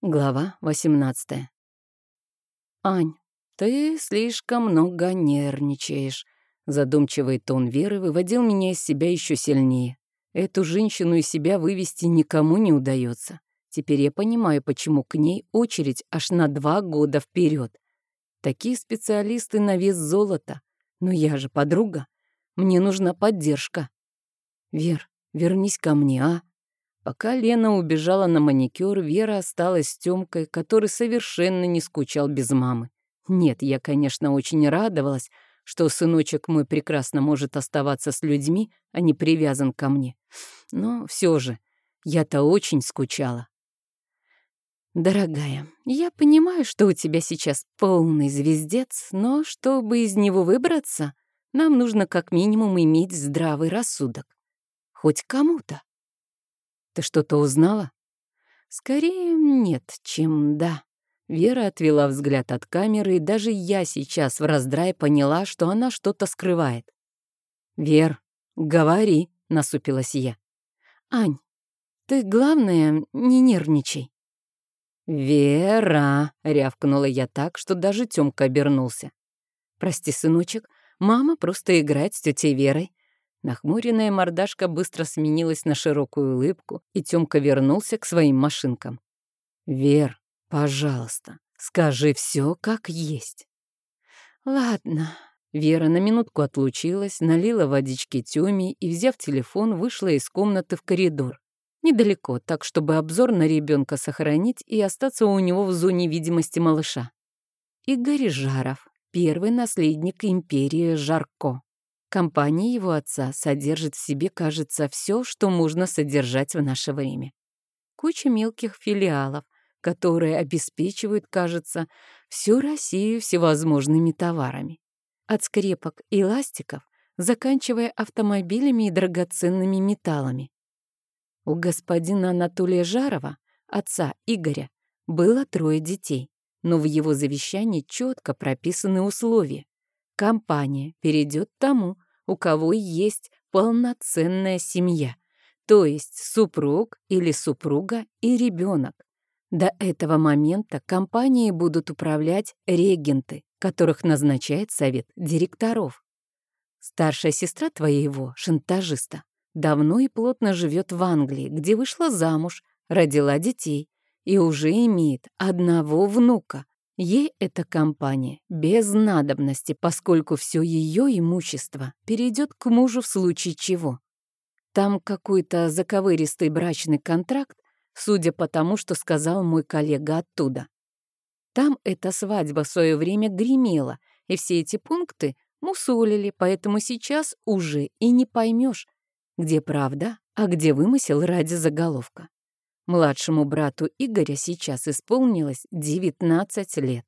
Глава 18 «Ань, ты слишком много нервничаешь», — задумчивый тон Веры выводил меня из себя еще сильнее. Эту женщину из себя вывести никому не удается. Теперь я понимаю, почему к ней очередь аж на два года вперед. Такие специалисты на вес золота. Но я же подруга. Мне нужна поддержка. Вер, вернись ко мне, а? Пока Лена убежала на маникюр, Вера осталась с Тёмкой, который совершенно не скучал без мамы. Нет, я, конечно, очень радовалась, что сыночек мой прекрасно может оставаться с людьми, а не привязан ко мне. Но все же, я-то очень скучала. «Дорогая, я понимаю, что у тебя сейчас полный звездец, но чтобы из него выбраться, нам нужно как минимум иметь здравый рассудок. Хоть кому-то. Ты что-то узнала? Скорее нет, чем да. Вера отвела взгляд от камеры, и даже я сейчас в раздрае поняла, что она что-то скрывает. «Вер, говори», — насупилась я. «Ань, ты, главное, не нервничай». «Вера!» — рявкнула я так, что даже Тёмка обернулся. «Прости, сыночек, мама просто играет с тетей Верой. Нахмуренная мордашка быстро сменилась на широкую улыбку, и Тёмка вернулся к своим машинкам. «Вер, пожалуйста, скажи все как есть». «Ладно». Вера на минутку отлучилась, налила водички Тёме и, взяв телефон, вышла из комнаты в коридор. Недалеко, так чтобы обзор на ребенка сохранить и остаться у него в зоне видимости малыша. Игорь Жаров, первый наследник империи Жарко. Компания его отца содержит в себе, кажется, все, что можно содержать в наше время. Куча мелких филиалов, которые обеспечивают, кажется, всю Россию всевозможными товарами. От скрепок и ластиков, заканчивая автомобилями и драгоценными металлами. У господина Анатолия Жарова, отца Игоря, было трое детей, но в его завещании четко прописаны условия. Компания перейдет тому, у кого есть полноценная семья, то есть супруг или супруга и ребенок. До этого момента компанией будут управлять регенты, которых назначает совет директоров. Старшая сестра твоего, шантажиста, давно и плотно живет в Англии, где вышла замуж, родила детей и уже имеет одного внука, Ей эта компания без надобности, поскольку все ее имущество перейдет к мужу в случае чего. Там какой-то заковыристый брачный контракт, судя по тому, что сказал мой коллега оттуда. Там эта свадьба в свое время гремела, и все эти пункты мусолили, поэтому сейчас уже и не поймешь, где правда, а где вымысел ради заголовка. Младшему брату Игоря сейчас исполнилось 19 лет.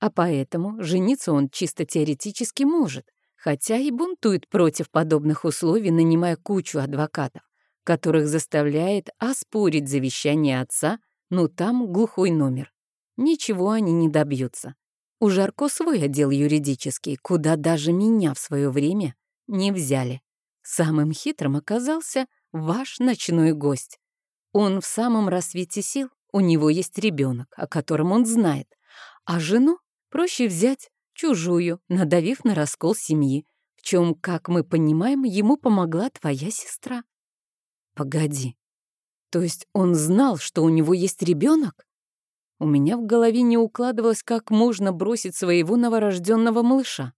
А поэтому жениться он чисто теоретически может, хотя и бунтует против подобных условий, нанимая кучу адвокатов, которых заставляет оспорить завещание отца, но там глухой номер. Ничего они не добьются. У Жарко свой отдел юридический, куда даже меня в свое время не взяли. Самым хитрым оказался ваш ночной гость. Он в самом рассвете сил, у него есть ребенок, о котором он знает, а жену проще взять чужую, надавив на раскол семьи, в чем, как мы понимаем, ему помогла твоя сестра. Погоди, то есть он знал, что у него есть ребенок? У меня в голове не укладывалось, как можно бросить своего новорожденного малыша.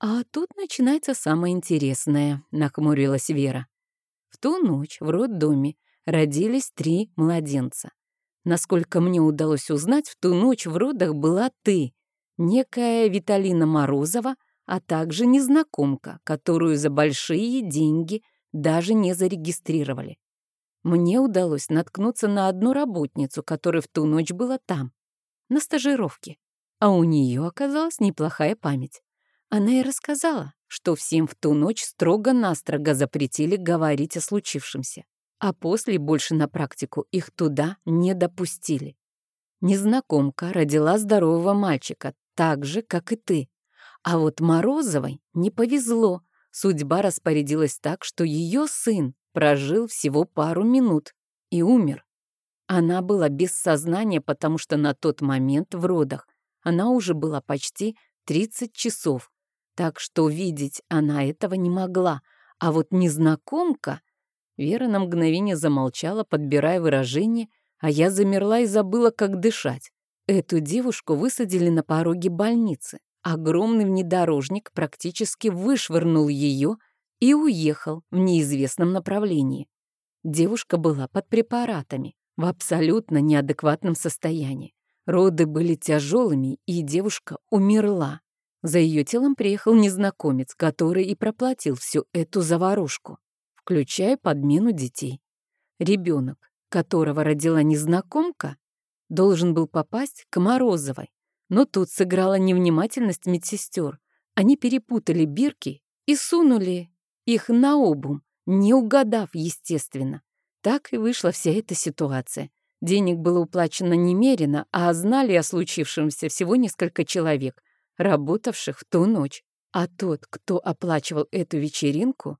А тут начинается самое интересное, нахмурилась Вера. В ту ночь в роддоме родились три младенца. Насколько мне удалось узнать, в ту ночь в родах была ты, некая Виталина Морозова, а также незнакомка, которую за большие деньги даже не зарегистрировали. Мне удалось наткнуться на одну работницу, которая в ту ночь была там, на стажировке, а у нее оказалась неплохая память. Она и рассказала, что всем в ту ночь строго-настрого запретили говорить о случившемся а после больше на практику их туда не допустили. Незнакомка родила здорового мальчика, так же, как и ты. А вот Морозовой не повезло. Судьба распорядилась так, что ее сын прожил всего пару минут и умер. Она была без сознания, потому что на тот момент в родах она уже была почти 30 часов. Так что видеть она этого не могла. А вот незнакомка... Вера на мгновение замолчала, подбирая выражение, а я замерла и забыла, как дышать. Эту девушку высадили на пороге больницы. Огромный внедорожник практически вышвырнул ее и уехал в неизвестном направлении. Девушка была под препаратами, в абсолютно неадекватном состоянии. Роды были тяжелыми, и девушка умерла. За ее телом приехал незнакомец, который и проплатил всю эту заварушку, включая подмену детей. Ребенок, которого родила незнакомка, должен был попасть к Морозовой. Но тут сыграла невнимательность медсестер. Они перепутали бирки и сунули их на обум, не угадав, естественно. Так и вышла вся эта ситуация. Денег было уплачено немерено, а знали о случившемся всего несколько человек, работавших в ту ночь. А тот, кто оплачивал эту вечеринку,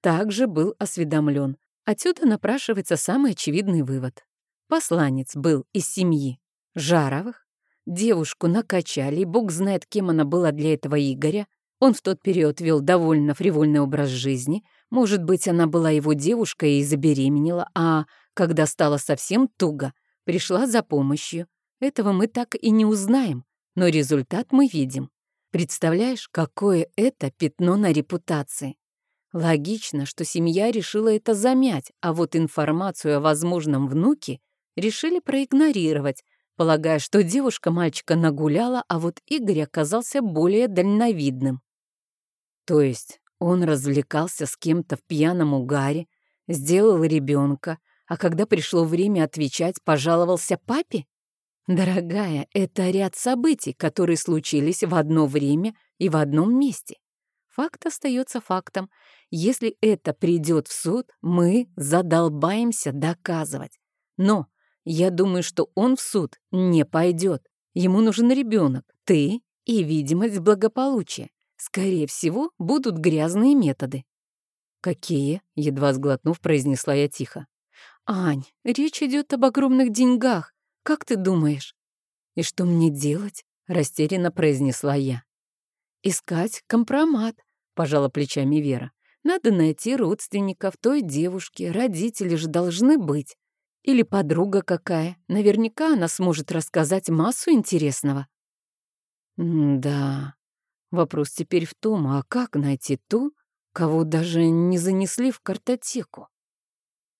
также был осведомлен. Отсюда напрашивается самый очевидный вывод. Посланец был из семьи Жаровых, девушку накачали, бог знает, кем она была для этого Игоря. Он в тот период вел довольно фривольный образ жизни. Может быть, она была его девушкой и забеременела, а когда стало совсем туго, пришла за помощью. Этого мы так и не узнаем но результат мы видим. Представляешь, какое это пятно на репутации? Логично, что семья решила это замять, а вот информацию о возможном внуке решили проигнорировать, полагая, что девушка мальчика нагуляла, а вот Игорь оказался более дальновидным. То есть он развлекался с кем-то в пьяном угаре, сделал ребенка, а когда пришло время отвечать, пожаловался папе? Дорогая, это ряд событий, которые случились в одно время и в одном месте. Факт остается фактом. Если это придет в суд, мы задолбаемся доказывать. Но я думаю, что он в суд не пойдет. Ему нужен ребенок, ты и видимость благополучия. Скорее всего, будут грязные методы. «Какие?» — едва сглотнув, произнесла я тихо. «Ань, речь идет об огромных деньгах. Как ты думаешь?» «И что мне делать?» — растерянно произнесла я. «Искать компромат», — пожала плечами Вера. «Надо найти родственников той девушки, родители же должны быть. Или подруга какая. Наверняка она сможет рассказать массу интересного». «Да, вопрос теперь в том, а как найти ту, кого даже не занесли в картотеку?»